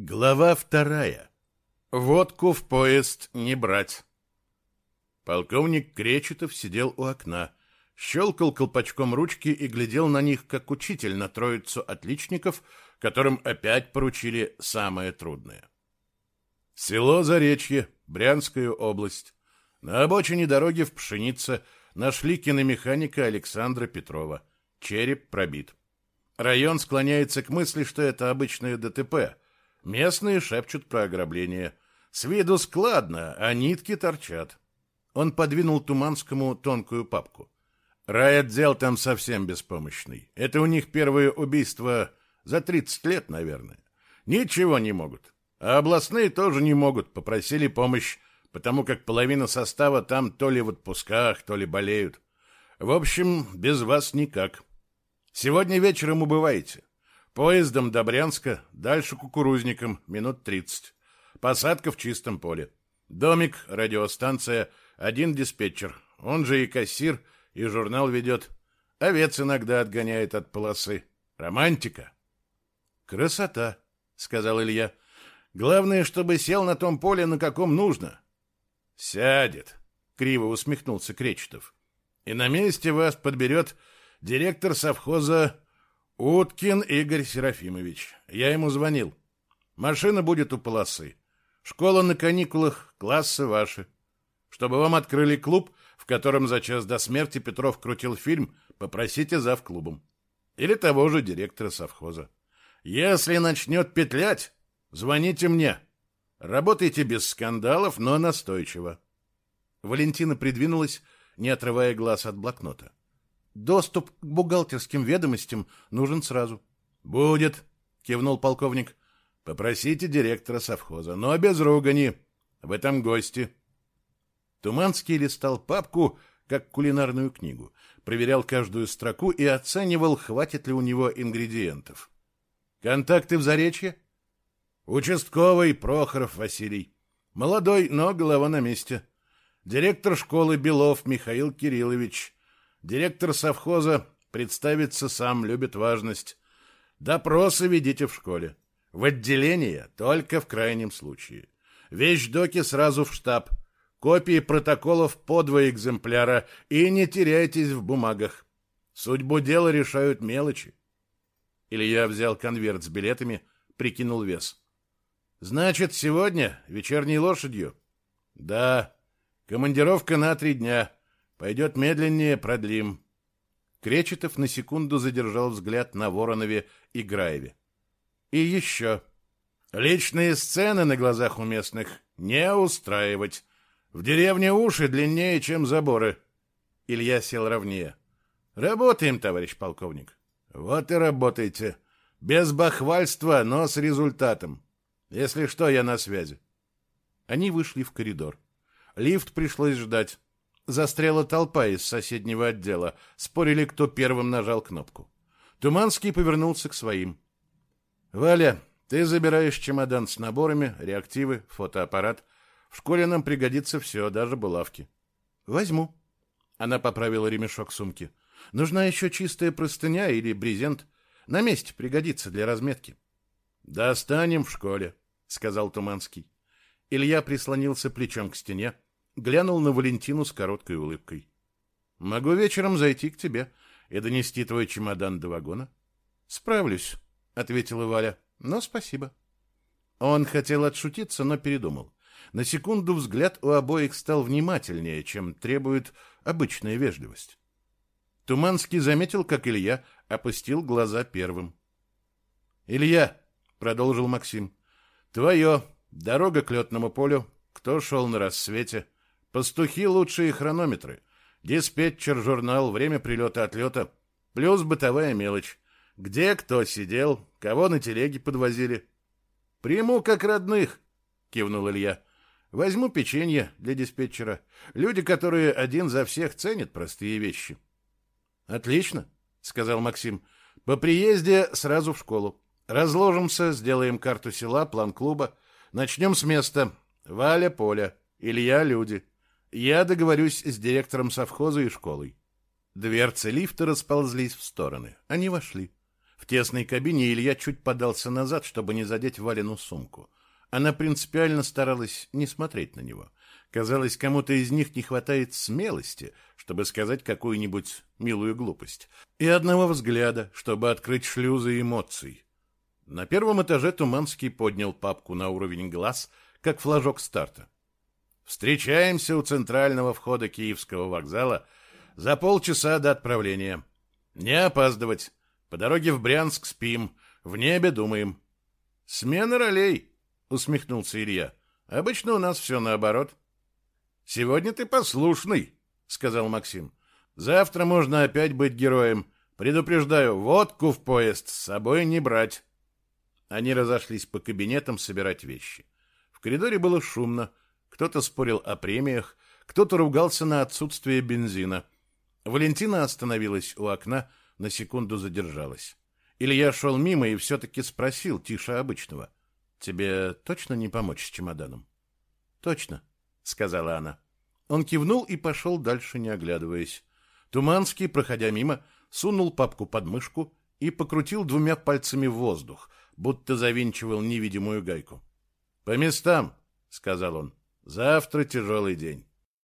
Глава вторая. Водку в поезд не брать. Полковник Кречетов сидел у окна, щелкал колпачком ручки и глядел на них, как учитель на троицу отличников, которым опять поручили самое трудное. Село Заречье, Брянская область. На обочине дороги в Пшенице нашли киномеханика Александра Петрова. Череп пробит. Район склоняется к мысли, что это обычное ДТП – Местные шепчут про ограбление. С виду складно, а нитки торчат. Он подвинул Туманскому тонкую папку. Райотдел там совсем беспомощный. Это у них первое убийство за 30 лет, наверное. Ничего не могут. А областные тоже не могут. Попросили помощь, потому как половина состава там то ли в отпусках, то ли болеют. В общем, без вас никак. Сегодня вечером убываете. Поездом до Брянска, дальше кукурузником, минут тридцать. Посадка в чистом поле. Домик, радиостанция, один диспетчер. Он же и кассир, и журнал ведет. Овец иногда отгоняет от полосы. Романтика. Красота, сказал Илья. Главное, чтобы сел на том поле, на каком нужно. Сядет, криво усмехнулся Кречетов. И на месте вас подберет директор совхоза Уткин Игорь Серафимович. Я ему звонил. Машина будет у полосы. Школа на каникулах, классы ваши. Чтобы вам открыли клуб, в котором за час до смерти Петров крутил фильм, попросите зав клубом. Или того же директора совхоза. Если начнет петлять, звоните мне. Работайте без скандалов, но настойчиво. Валентина придвинулась, не отрывая глаз от блокнота. Доступ к бухгалтерским ведомостям нужен сразу. Будет, кивнул полковник. Попросите директора совхоза, но без ругани. В этом гости. Туманский листал папку, как кулинарную книгу, проверял каждую строку и оценивал, хватит ли у него ингредиентов. Контакты в Заречье? Участковый Прохоров Василий. Молодой, но голова на месте. Директор школы Белов Михаил Кириллович. Директор совхоза представиться сам любит важность. Допросы ведите в школе. В отделение только в крайнем случае. Вещдоки сразу в штаб. Копии протоколов по два экземпляра и не теряйтесь в бумагах. Судьбу дела решают мелочи. Илья взял конверт с билетами, прикинул вес. Значит, сегодня вечерней лошадью? Да. Командировка на три дня. Пойдет медленнее, продлим. Кречетов на секунду задержал взгляд на Воронове и Граеве. И еще. Личные сцены на глазах у местных не устраивать. В деревне уши длиннее, чем заборы. Илья сел ровнее. Работаем, товарищ полковник. Вот и работайте. Без бахвальства, но с результатом. Если что, я на связи. Они вышли в коридор. Лифт пришлось ждать. Застряла толпа из соседнего отдела. Спорили, кто первым нажал кнопку. Туманский повернулся к своим. «Валя, ты забираешь чемодан с наборами, реактивы, фотоаппарат. В школе нам пригодится все, даже булавки». «Возьму». Она поправила ремешок сумки. «Нужна еще чистая простыня или брезент. На месте пригодится для разметки». «Достанем в школе», — сказал Туманский. Илья прислонился плечом к стене, глянул на Валентину с короткой улыбкой. «Могу вечером зайти к тебе и донести твой чемодан до вагона?» «Справлюсь», — ответила Валя, — «но спасибо». Он хотел отшутиться, но передумал. На секунду взгляд у обоих стал внимательнее, чем требует обычная вежливость. Туманский заметил, как Илья опустил глаза первым. «Илья», — продолжил Максим, — «твое, дорога к летному полю, кто шел на рассвете?» Пастухи лучшие хронометры. Диспетчер, журнал, время прилета-отлета. Плюс бытовая мелочь. Где кто сидел, кого на телеге подвозили. Приму как родных, кивнул Илья. Возьму печенье для диспетчера. Люди, которые один за всех ценят простые вещи. Отлично, сказал Максим. По приезде сразу в школу. Разложимся, сделаем карту села, план клуба. Начнем с места. Валя, Поля, Илья, люди. Я договорюсь с директором совхоза и школой. Дверцы лифта расползлись в стороны. Они вошли. В тесной кабине Илья чуть подался назад, чтобы не задеть Валину сумку. Она принципиально старалась не смотреть на него. Казалось, кому-то из них не хватает смелости, чтобы сказать какую-нибудь милую глупость, и одного взгляда, чтобы открыть шлюзы эмоций. На первом этаже Туманский поднял папку на уровень глаз, как флажок старта. Встречаемся у центрального входа Киевского вокзала за полчаса до отправления. Не опаздывать. По дороге в Брянск спим, в небе думаем. Смена ролей, усмехнулся Илья. Обычно у нас все наоборот. Сегодня ты послушный, сказал Максим. Завтра можно опять быть героем. Предупреждаю, водку в поезд с собой не брать. Они разошлись по кабинетам собирать вещи. В коридоре было шумно. Кто-то спорил о премиях, кто-то ругался на отсутствие бензина. Валентина остановилась у окна, на секунду задержалась. Илья шел мимо и все-таки спросил, тише обычного. «Тебе точно не помочь с чемоданом?» «Точно», — сказала она. Он кивнул и пошел дальше, не оглядываясь. Туманский, проходя мимо, сунул папку под мышку и покрутил двумя пальцами в воздух, будто завинчивал невидимую гайку. «По местам», — сказал он. «Завтра тяжелый день».